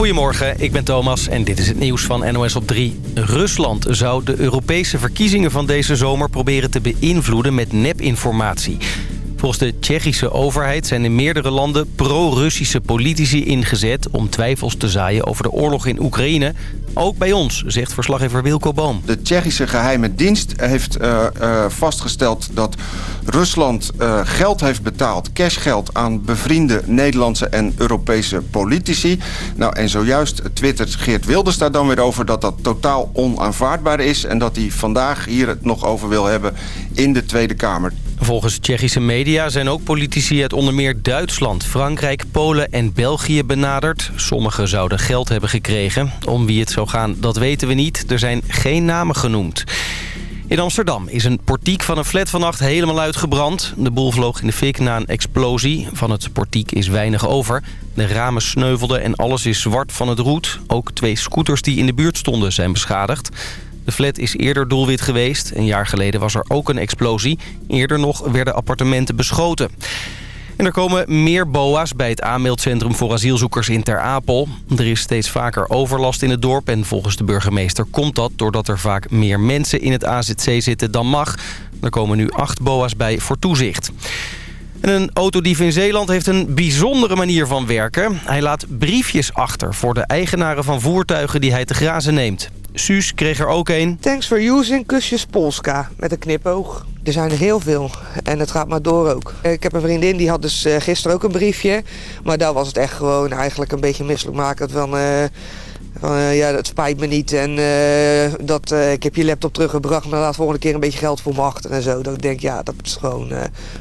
Goedemorgen, ik ben Thomas en dit is het nieuws van NOS op 3. Rusland zou de Europese verkiezingen van deze zomer proberen te beïnvloeden met nepinformatie. Volgens de Tsjechische overheid zijn in meerdere landen pro-Russische politici ingezet... om twijfels te zaaien over de oorlog in Oekraïne. Ook bij ons, zegt verslaggever Wilco Boom. De Tsjechische geheime dienst heeft uh, uh, vastgesteld dat Rusland uh, geld heeft betaald... cashgeld aan bevriende Nederlandse en Europese politici. Nou, en zojuist twittert Geert Wilders daar dan weer over... dat dat totaal onaanvaardbaar is... en dat hij vandaag hier het nog over wil hebben in de Tweede Kamer. Volgens Tsjechische media zijn ook politici uit onder meer Duitsland, Frankrijk, Polen en België benaderd. Sommigen zouden geld hebben gekregen. Om wie het zou gaan, dat weten we niet. Er zijn geen namen genoemd. In Amsterdam is een portiek van een flat vannacht helemaal uitgebrand. De boel vloog in de fik na een explosie. Van het portiek is weinig over. De ramen sneuvelden en alles is zwart van het roet. Ook twee scooters die in de buurt stonden zijn beschadigd. De flat is eerder doelwit geweest. Een jaar geleden was er ook een explosie. Eerder nog werden appartementen beschoten. En er komen meer boa's bij het aanmeldcentrum voor asielzoekers in Ter Apel. Er is steeds vaker overlast in het dorp en volgens de burgemeester komt dat... doordat er vaak meer mensen in het AZC zitten dan mag. Er komen nu acht boa's bij voor toezicht. En een autodief in Zeeland heeft een bijzondere manier van werken. Hij laat briefjes achter voor de eigenaren van voertuigen die hij te grazen neemt. Suus kreeg er ook een. Thanks for using kusjes Polska met een knipoog. Er zijn er heel veel en het gaat maar door ook. Ik heb een vriendin die had dus uh, gisteren ook een briefje. Maar daar was het echt gewoon eigenlijk een beetje misselijkmakend van... Uh, van uh, ja, het spijt me niet en dat, ik heb je laptop teruggebracht... maar laat volgende keer een beetje geld voor me achter en zo. Dat ik denk, ja, dat is gewoon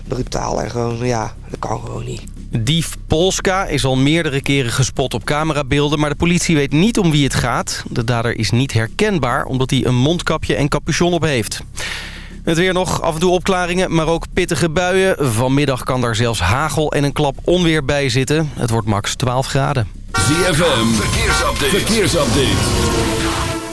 brutaal en gewoon, ja, dat kan gewoon niet. Dief Polska is al meerdere keren gespot op camerabeelden... maar de politie weet niet om wie het gaat. De dader is niet herkenbaar omdat hij een mondkapje en capuchon op heeft. Het weer nog, af en toe opklaringen, maar ook pittige buien. Vanmiddag kan daar zelfs hagel en een klap onweer bij zitten. Het wordt max 12 graden. ZFM, verkeersupdate. verkeersupdate.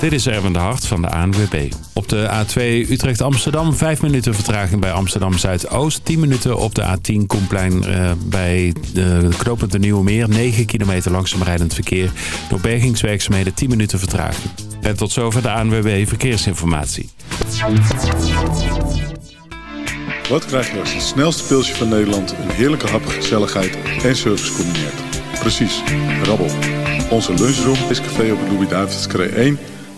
Dit is Erwin de Hart van de ANWB. Op de A2 Utrecht-Amsterdam 5 minuten vertraging bij Amsterdam Zuidoost. 10 minuten op de A10 Koenplein uh, bij de knooppunt de Nieuwe Meer. 9 kilometer langzaam rijdend verkeer. Door bergingswerkzaamheden 10 minuten vertraging. En tot zover de ANWB Verkeersinformatie. Wat krijg je als het snelste pilsje van Nederland... een heerlijke hap, gezelligheid en service combineert? Precies, rabbel. Onze lunchroom is café op de Louis-David's 1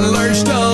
zijn lurch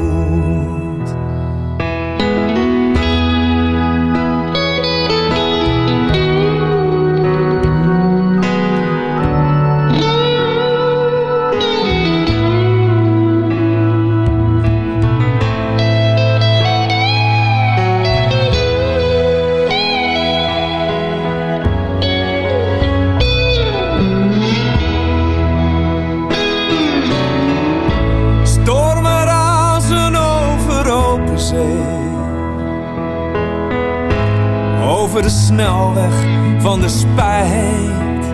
Over de snelweg van de spijt.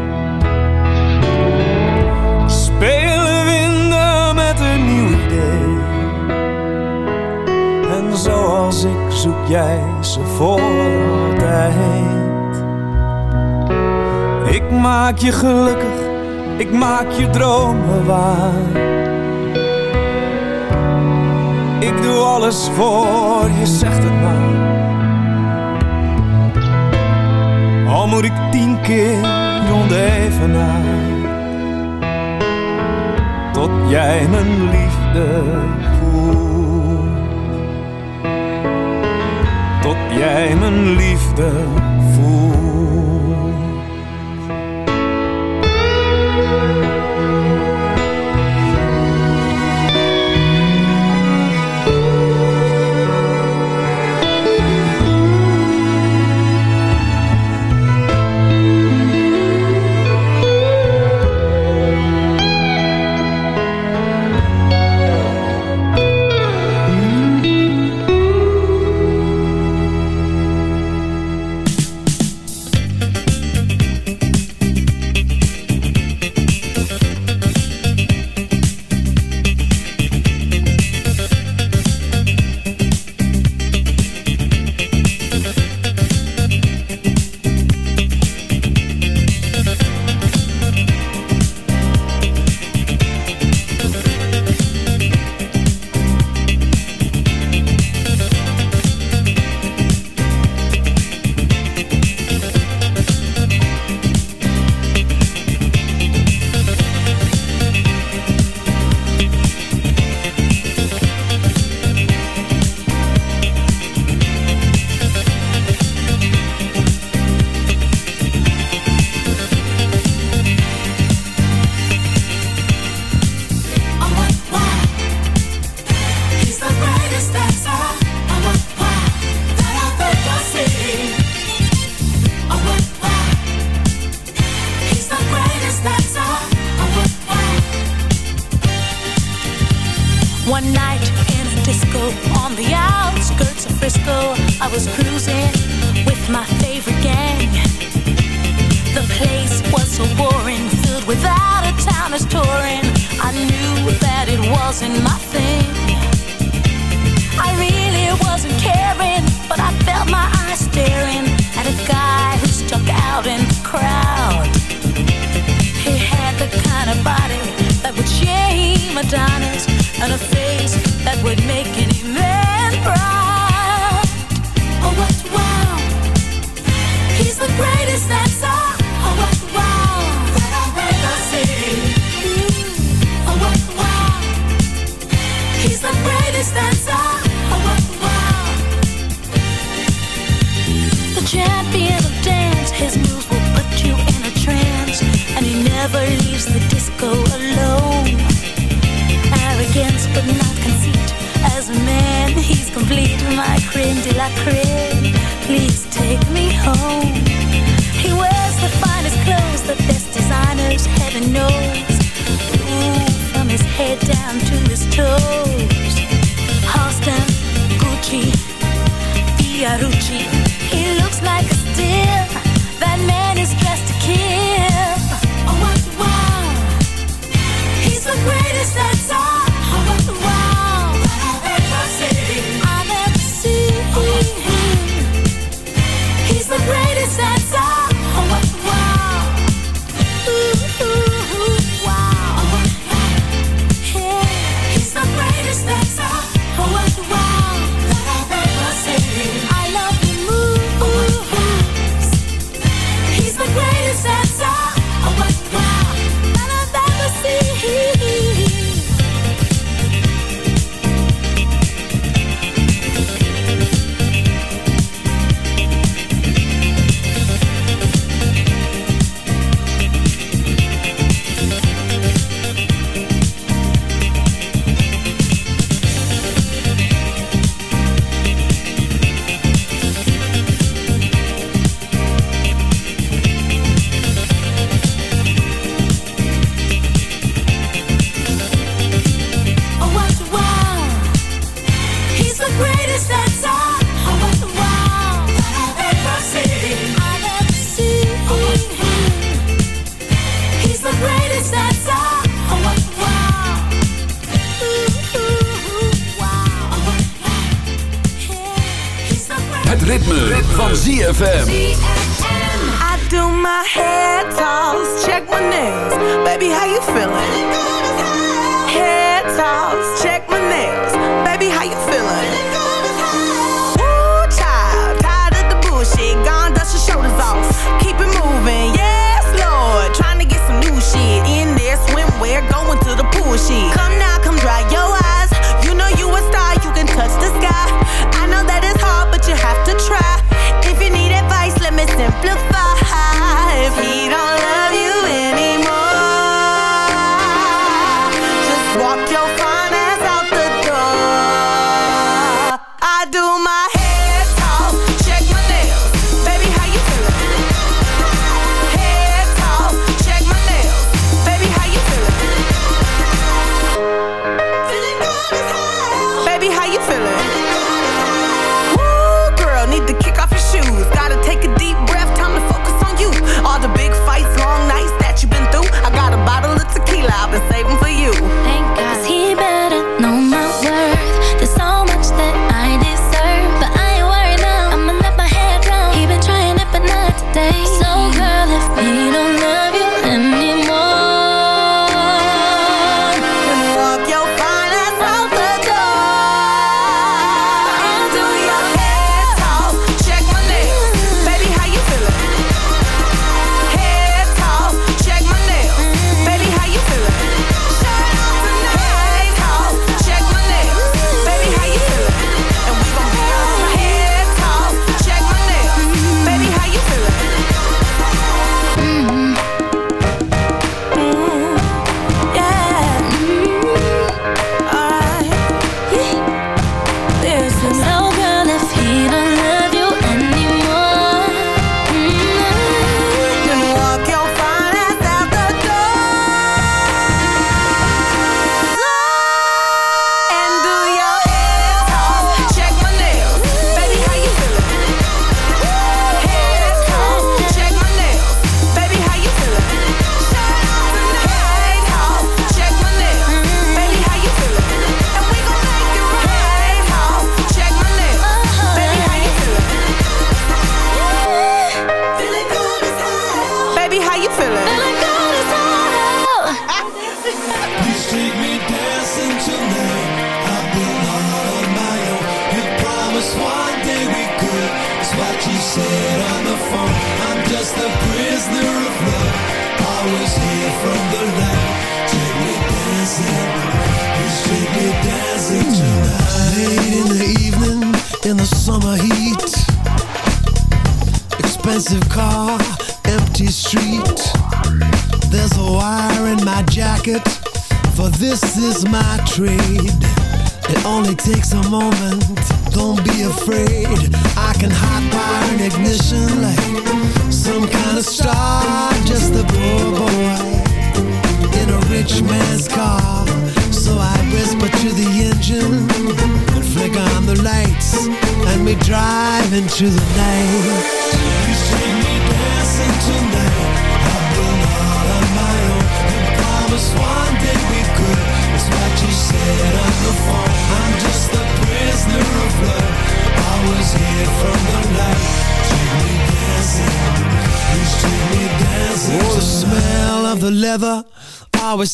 Spelen winden met een nieuw idee. En zoals ik zoek jij ze voor altijd. Ik maak je gelukkig, ik maak je dromen waar. Ik doe alles voor je, zegt het maar. Al moet ik tien keer rond even. Tot jij mijn liefde voelt. Tot jij mijn liefde voelt.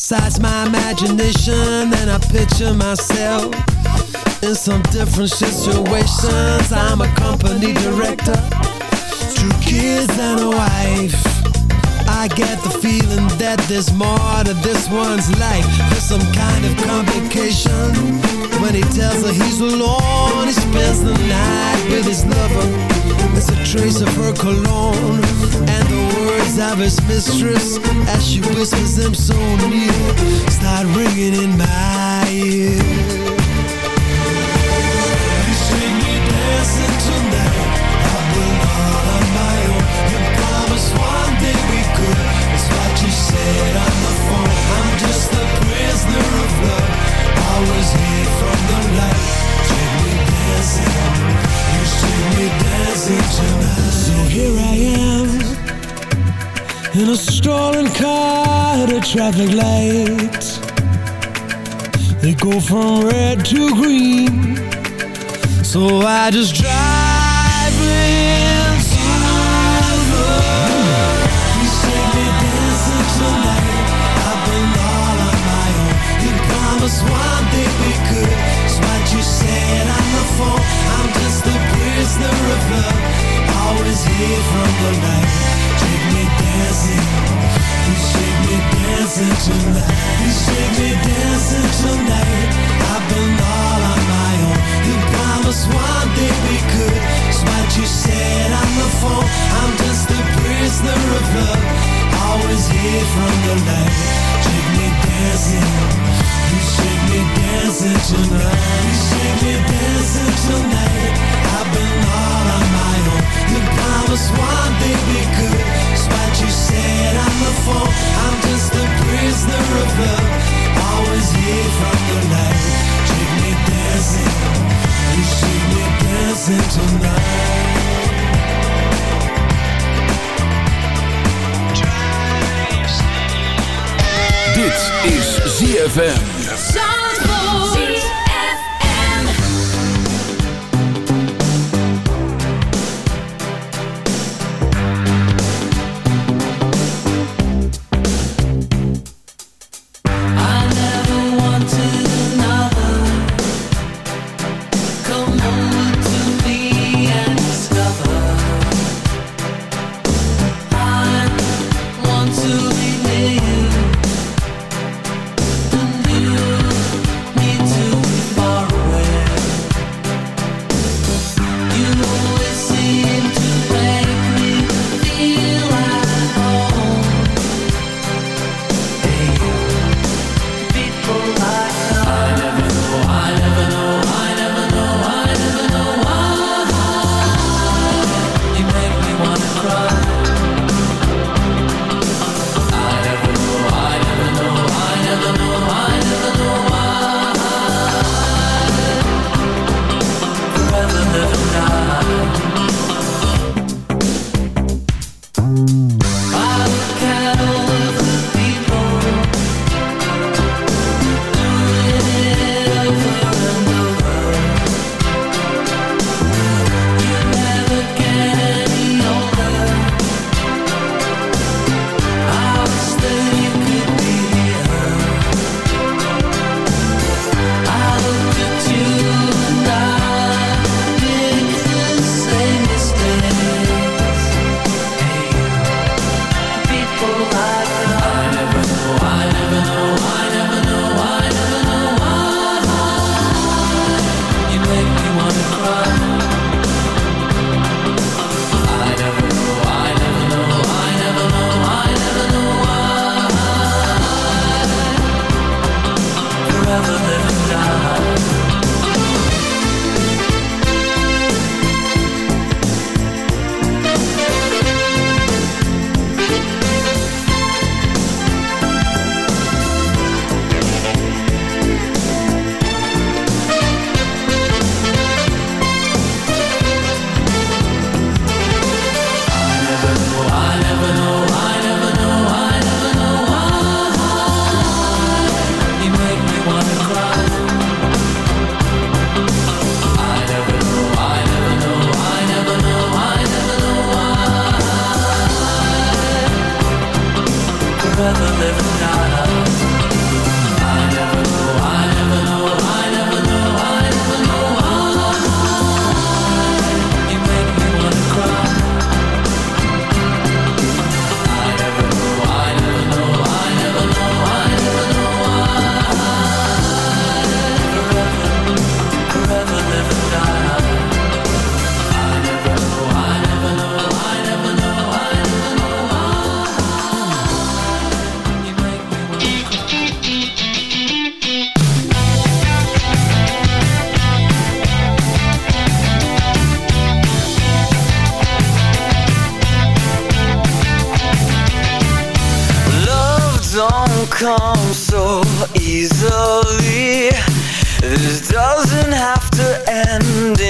Excites my imagination. And I picture myself in some different situations. I'm a company director, two kids and a wife. I get the feeling that there's more to this one's life. There's some kind of complication when he tells her he's alone. He spends the night with his lover. There's a trace of her cologne and the words of his mistress as she whispers them so near. Start ringing in my ear. You see me dancing tonight. I've been all on my own. You promised one day we could. It's what you said on the phone. I'm just a prisoner of love. Always here traffic light. They go from red to green. So I just drive promised one day we could you said I'm the fool I'm just a prisoner of love Always here from the night. Keep me dancing You see me dancing tonight Dit is ZFM.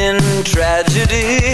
In tragedy.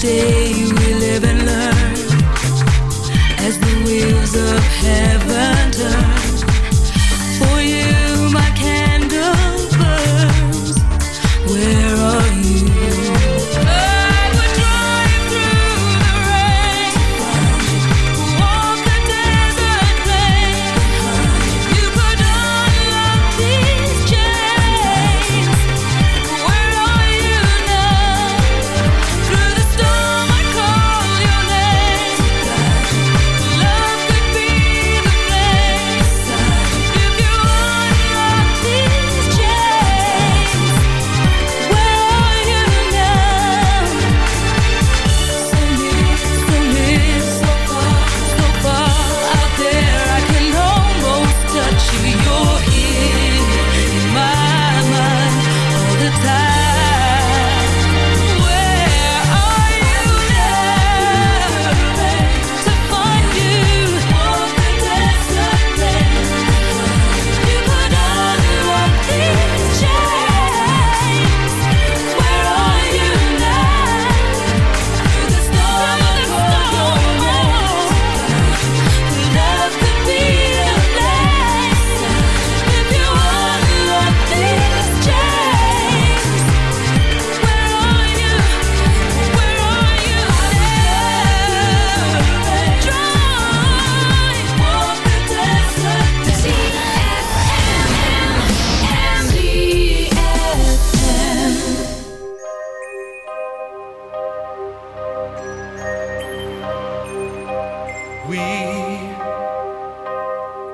say we live and learn as the wheels of heaven turn.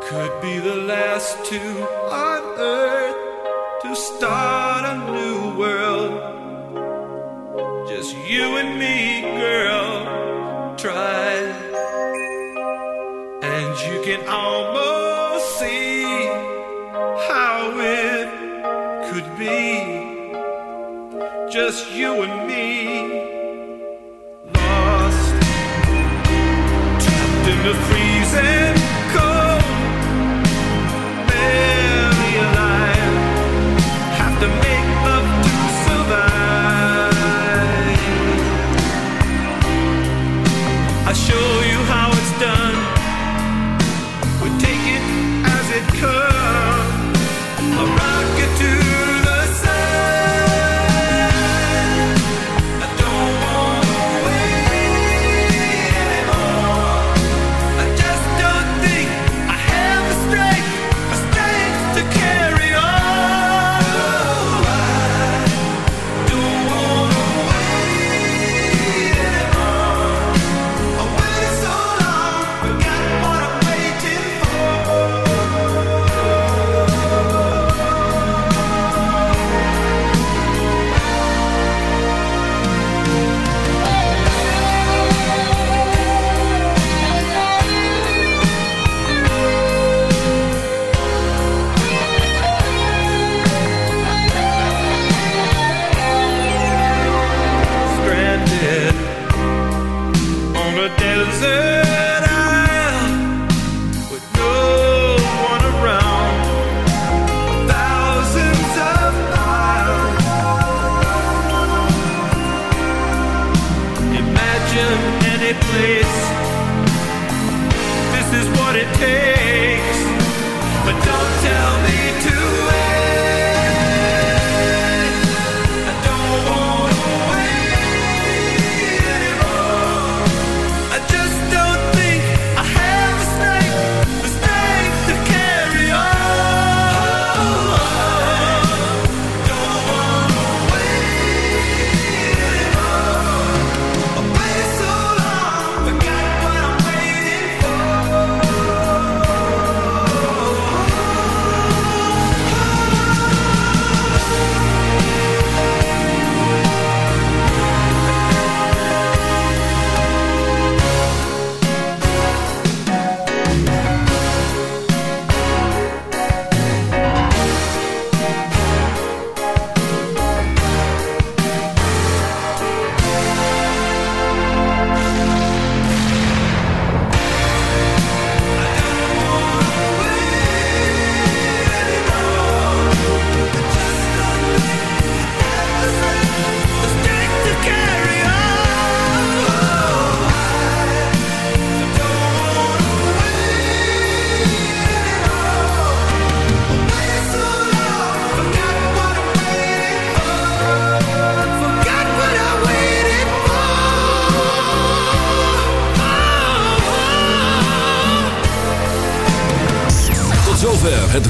could be the last two on earth to start a new world. Just you and me, girl, try. And you can almost see how it could be. Just you and me, lost, trapped in the place. This is what it takes.